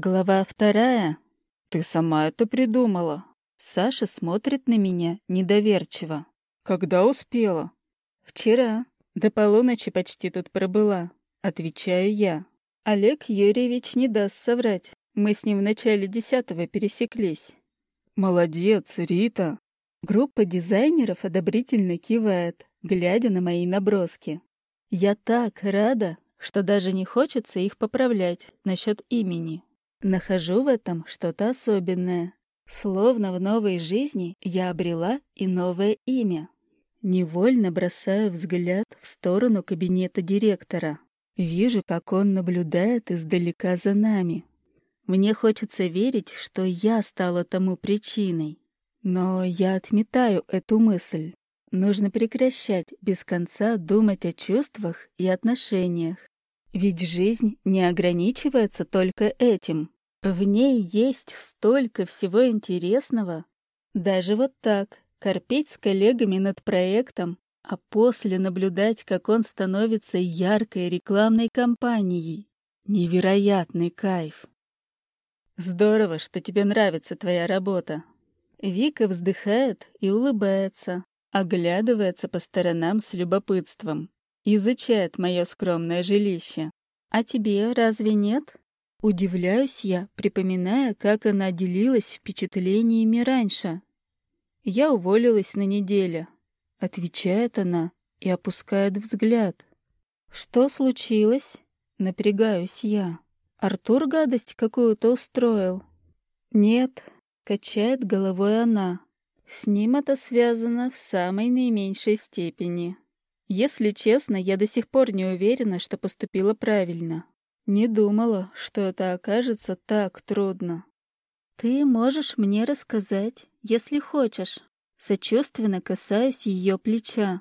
Глава вторая. Ты сама это придумала. Саша смотрит на меня недоверчиво. Когда успела? Вчера. До полуночи почти тут пробыла. Отвечаю я. Олег Юрьевич не даст соврать. Мы с ним в начале десятого пересеклись. Молодец, Рита. Группа дизайнеров одобрительно кивает, глядя на мои наброски. Я так рада, что даже не хочется их поправлять насчет имени. Нахожу в этом что-то особенное. Словно в новой жизни я обрела и новое имя. Невольно бросаю взгляд в сторону кабинета директора. Вижу, как он наблюдает издалека за нами. Мне хочется верить, что я стала тому причиной. Но я отметаю эту мысль. Нужно прекращать без конца думать о чувствах и отношениях. Ведь жизнь не ограничивается только этим. В ней есть столько всего интересного. Даже вот так, корпеть с коллегами над проектом, а после наблюдать, как он становится яркой рекламной кампанией. Невероятный кайф. Здорово, что тебе нравится твоя работа. Вика вздыхает и улыбается, оглядывается по сторонам с любопытством изучает мое скромное жилище. А тебе разве нет? Удивляюсь я, припоминая, как она делилась впечатлениями раньше. Я уволилась на неделю. Отвечает она и опускает взгляд. Что случилось? Напрягаюсь я. Артур гадость какую-то устроил. Нет, качает головой она. С ним это связано в самой наименьшей степени. Если честно, я до сих пор не уверена, что поступила правильно. Не думала, что это окажется так трудно. Ты можешь мне рассказать, если хочешь. Сочувственно касаюсь ее плеча.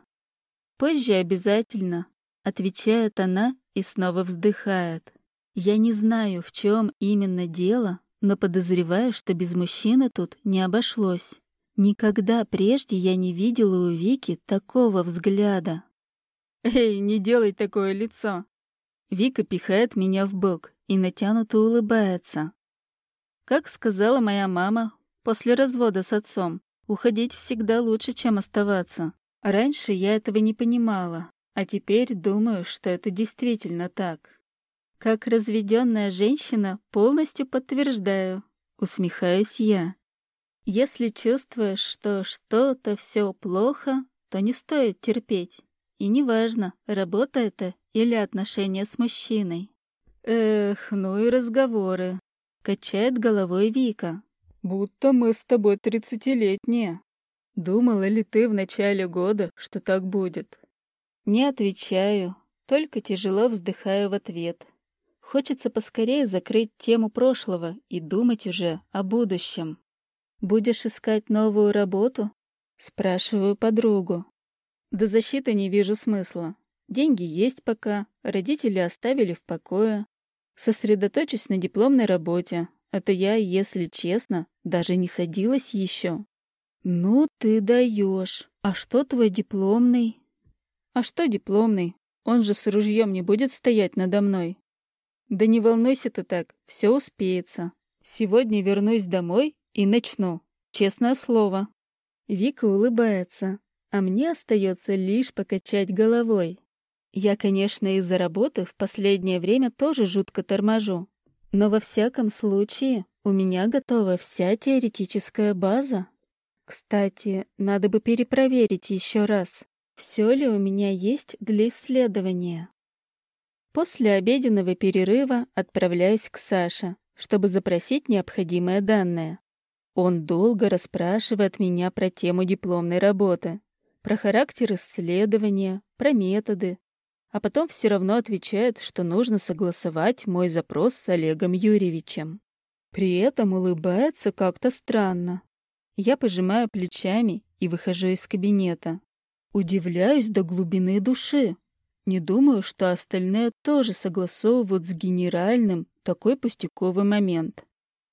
Позже обязательно, отвечает она и снова вздыхает. Я не знаю, в чем именно дело, но подозреваю, что без мужчины тут не обошлось. Никогда прежде я не видела у Вики такого взгляда. «Эй, не делай такое лицо!» Вика пихает меня в бок и натянуто улыбается. Как сказала моя мама, после развода с отцом, уходить всегда лучше, чем оставаться. Раньше я этого не понимала, а теперь думаю, что это действительно так. Как разведенная женщина полностью подтверждаю, усмехаюсь я. Если чувствуешь, что что-то все плохо, то не стоит терпеть. И неважно, работа это или отношения с мужчиной. Эх, ну и разговоры. Качает головой Вика. Будто мы с тобой тридцатилетние. Думала ли ты в начале года, что так будет? Не отвечаю, только тяжело вздыхаю в ответ. Хочется поскорее закрыть тему прошлого и думать уже о будущем. «Будешь искать новую работу?» Спрашиваю подругу. До защиты не вижу смысла. Деньги есть пока, родители оставили в покое. Сосредоточусь на дипломной работе. Это я, если честно, даже не садилась еще. Ну ты даешь. А что твой дипломный? А что дипломный? Он же с ружьем не будет стоять надо мной. Да не волнуйся ты так, все успеется. Сегодня вернусь домой и начну. Честное слово. Вика улыбается, а мне остается лишь покачать головой. Я, конечно, из-за работы в последнее время тоже жутко торможу, но во всяком случае у меня готова вся теоретическая база. Кстати, надо бы перепроверить еще раз, все ли у меня есть для исследования. После обеденного перерыва отправляюсь к Саше, чтобы запросить необходимые данные. Он долго расспрашивает меня про тему дипломной работы, про характер исследования, про методы, а потом все равно отвечает, что нужно согласовать мой запрос с Олегом Юрьевичем. При этом улыбается как-то странно. Я пожимаю плечами и выхожу из кабинета. Удивляюсь до глубины души. Не думаю, что остальные тоже согласовывают с генеральным такой пустяковый момент.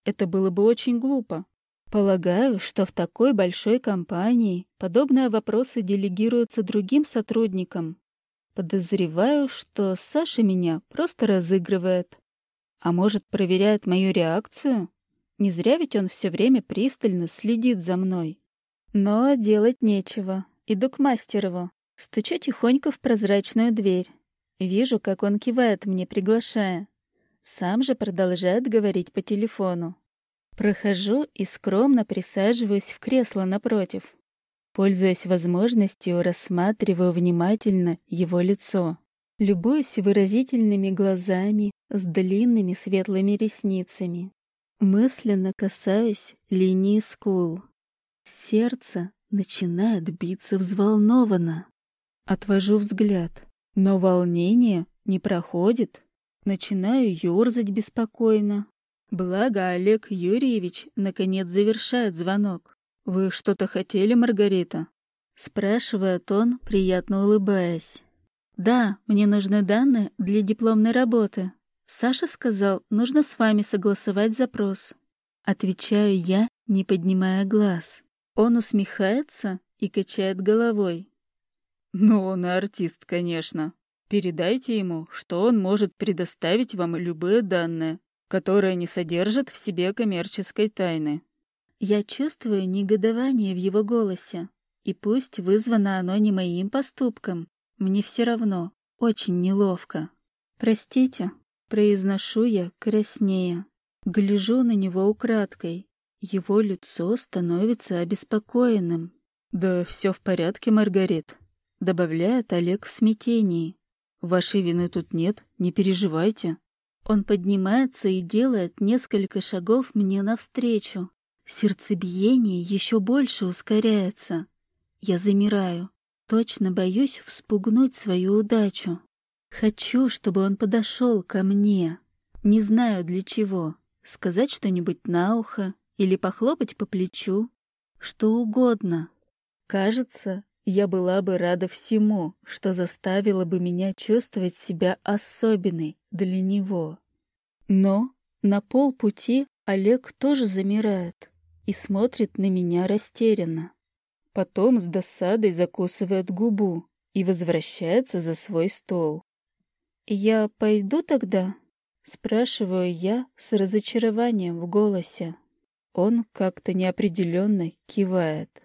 Это было бы очень глупо. Полагаю, что в такой большой компании подобные вопросы делегируются другим сотрудникам. Подозреваю, что Саша меня просто разыгрывает. А может, проверяет мою реакцию? Не зря ведь он все время пристально следит за мной. Но делать нечего. Иду к мастерову. Стучу тихонько в прозрачную дверь. Вижу, как он кивает мне, приглашая. Сам же продолжает говорить по телефону. Прохожу и скромно присаживаюсь в кресло напротив. Пользуясь возможностью, рассматриваю внимательно его лицо. Любуюсь выразительными глазами с длинными светлыми ресницами. Мысленно касаюсь линии скул. Сердце начинает биться взволнованно. Отвожу взгляд, но волнение не проходит. Начинаю ёрзать беспокойно. Благо Олег Юрьевич наконец завершает звонок. «Вы что-то хотели, Маргарита?» Спрашивает он, приятно улыбаясь. «Да, мне нужны данные для дипломной работы. Саша сказал, нужно с вами согласовать запрос». Отвечаю я, не поднимая глаз. Он усмехается и качает головой. «Ну, он и артист, конечно. Передайте ему, что он может предоставить вам любые данные, которые не содержат в себе коммерческой тайны. Я чувствую негодование в его голосе, и пусть вызвано оно не моим поступком, мне все равно, очень неловко. «Простите», — произношу я краснее. Гляжу на него украдкой. Его лицо становится обеспокоенным. «Да все в порядке, Маргарит», — добавляет Олег в смятении. Вашей вины тут нет, не переживайте. Он поднимается и делает несколько шагов мне навстречу. Сердцебиение еще больше ускоряется. Я замираю. Точно боюсь вспугнуть свою удачу. Хочу, чтобы он подошел ко мне. Не знаю для чего. Сказать что-нибудь на ухо или похлопать по плечу. Что угодно. Кажется, я была бы рада всему, что заставило бы меня чувствовать себя особенной для него. Но на полпути Олег тоже замирает и смотрит на меня растерянно. Потом с досадой закусывает губу и возвращается за свой стол. «Я пойду тогда?» — спрашиваю я с разочарованием в голосе. Он как-то неопределенно кивает.